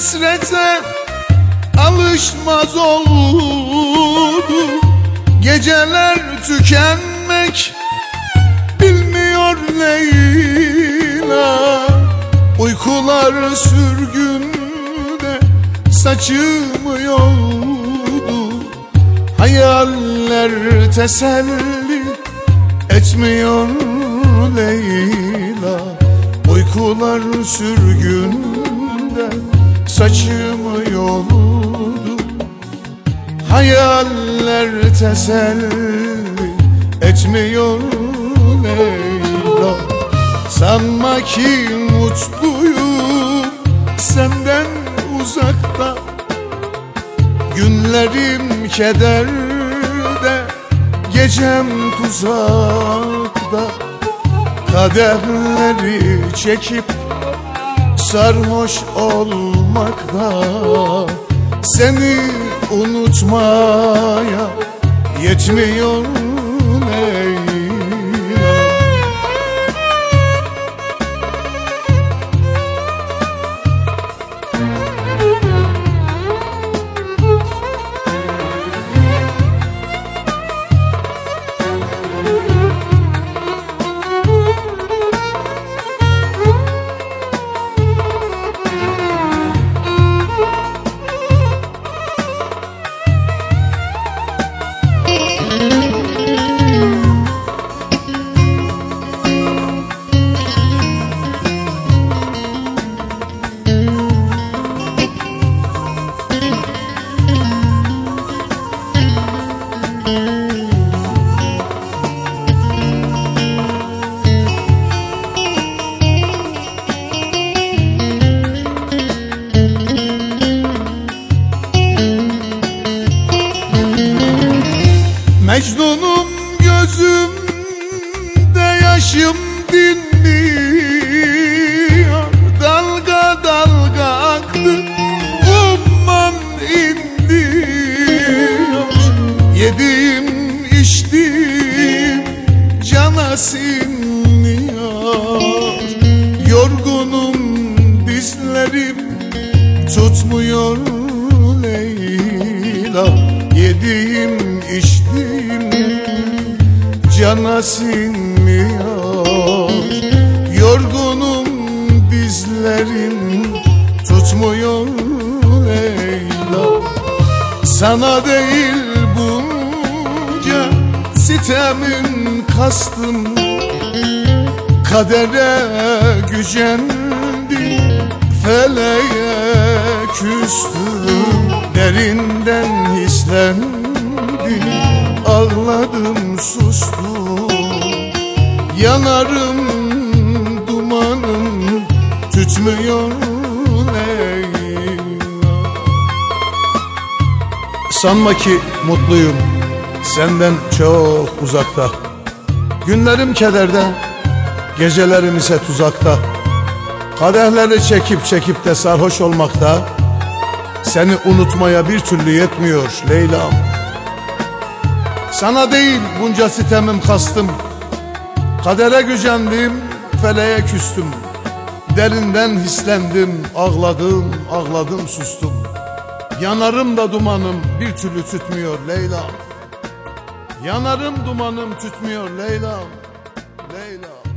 de alışmaz oldu Geceler tükenmek bilmiyor Leyla. Uykular sürgünde saçımı yoldu. Hayaller teselli etmiyor Leyla. Uykular sürgünde saçımı yoldu Hayaller teselli etmiyor Leyla. Sanma ki mutluyum senden uzakta. Günlerim kederde, gecem tuzakta. Kadehleri çekip sarhoş olmakta Seni unutmaya yetmiyor Yedim içtim cana sinmiyor. Yorgunum dizlerim tutmuyor Leyla. Yediğim içtiğim cana sinmiyor. Yorgunum dizlerim tutmuyor Leyla. Sana değil sitemin kastım Kadere gücendi. Feleğe küstüm Derinden hislendim ağladım sustum Yanarım dumanım tütmüyor Leyla. Sanma ki mutluyum senden çok uzakta. Günlerim kederde, gecelerim ise tuzakta. Kadehleri çekip çekip de sarhoş olmakta. Seni unutmaya bir türlü yetmiyor Leyla'm. Sana değil bunca sitemim kastım. Kadere gücendim, feleğe küstüm. Derinden hislendim, ağladım, ağladım sustum. Yanarım da dumanım bir türlü tütmüyor Leyla'm Yanarım dumanım tütmüyor Leyla'm Leyla